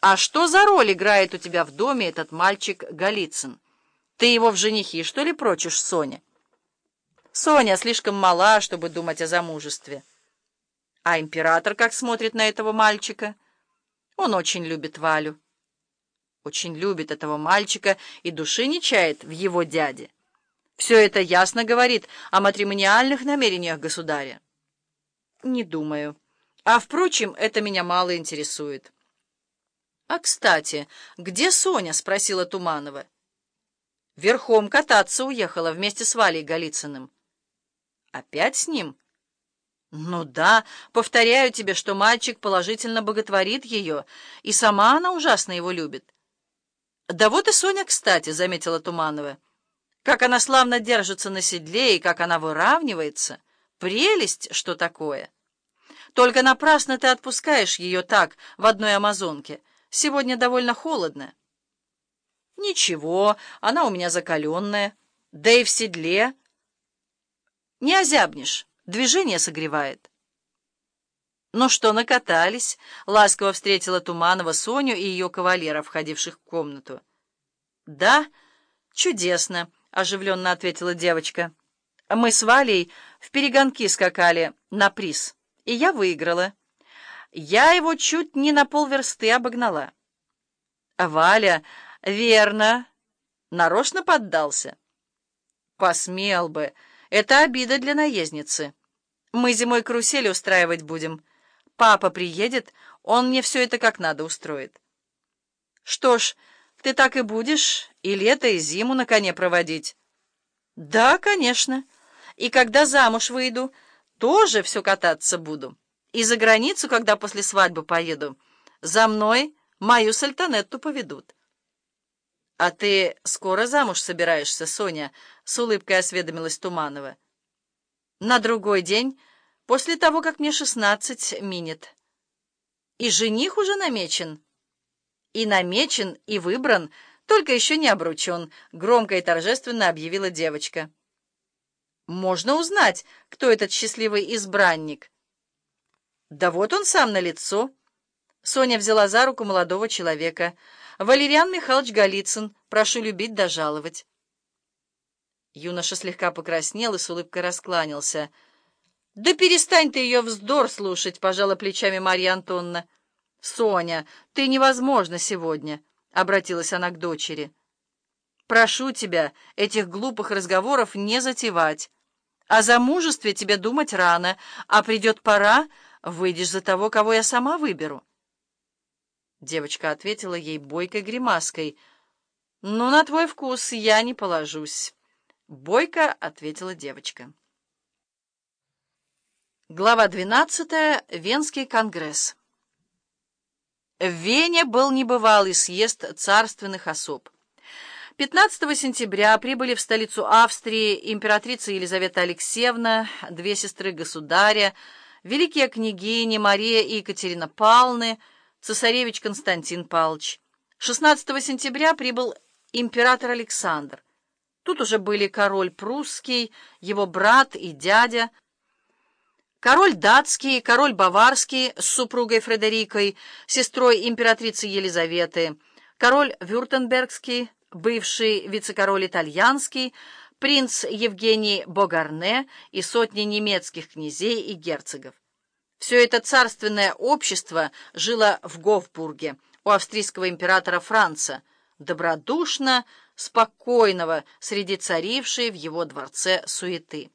«А что за роль играет у тебя в доме этот мальчик Голицын? Ты его в женихи, что ли, прочишь, Соня?» «Соня слишком мала, чтобы думать о замужестве». «А император как смотрит на этого мальчика?» «Он очень любит Валю». «Очень любит этого мальчика и души не чает в его дяде». Все это ясно говорит о матримониальных намерениях государя. Не думаю. А, впрочем, это меня мало интересует. «А, кстати, где Соня?» — спросила Туманова. «Верхом кататься уехала вместе с Валей Голицыным». «Опять с ним?» «Ну да, повторяю тебе, что мальчик положительно боготворит ее, и сама она ужасно его любит». «Да вот и Соня, кстати», — заметила Туманова. «Как она славно держится на седле и как она выравнивается. Прелесть, что такое!» «Только напрасно ты отпускаешь ее так в одной амазонке». Сегодня довольно холодно. Ничего, она у меня закаленная. Да и в седле. Не озябнешь, движение согревает. Ну что, накатались? Ласково встретила Туманова Соню и ее кавалера, входивших в комнату. Да, чудесно, оживленно ответила девочка. Мы с Валей в перегонки скакали на приз, и я выиграла. Я его чуть не на полверсты обогнала. Валя, верно, нарочно поддался. Посмел бы. Это обида для наездницы. Мы зимой карусели устраивать будем. Папа приедет, он мне все это как надо устроит. Что ж, ты так и будешь и лето, и зиму на коне проводить? Да, конечно. И когда замуж выйду, тоже все кататься буду. И за границу, когда после свадьбы поеду, за мной мою сальтанетту поведут. — А ты скоро замуж собираешься, Соня? — с улыбкой осведомилась Туманова. — На другой день, после того, как мне шестнадцать минет. — И жених уже намечен? — И намечен, и выбран, только еще не обручен, — громко и торжественно объявила девочка. — Можно узнать, кто этот счастливый избранник? — да вот он сам на лицо. Соня взяла за руку молодого человека. «Валериан Михайлович Голицын, прошу любить да жаловать». Юноша слегка покраснел и с улыбкой раскланялся. «Да перестань ты ее вздор слушать», — пожала плечами Марья Антонна. «Соня, ты невозможна сегодня», — обратилась она к дочери. «Прошу тебя, этих глупых разговоров не затевать. О замужестве тебе думать рано, а придет пора, выйдешь за того, кого я сама выберу. Девочка ответила ей бойкой гримаской. «Ну, на твой вкус я не положусь». Бойко ответила девочка. Глава 12. Венский конгресс. В Вене был небывалый съезд царственных особ. 15 сентября прибыли в столицу Австрии императрица Елизавета Алексеевна, две сестры государя, великие княгини Мария и Екатерина Павловны, цесаревич Константин Павлович. 16 сентября прибыл император Александр. Тут уже были король прусский, его брат и дядя, король датский, король баварский с супругой Фредерикой, сестрой императрицы Елизаветы, король вюртембергский, бывший вице-король итальянский, принц Евгений Богарне и сотни немецких князей и герцогов. Все это царственное общество жило в Гофбурге у австрийского императора Франца, добродушно, спокойного среди царившей в его дворце суеты.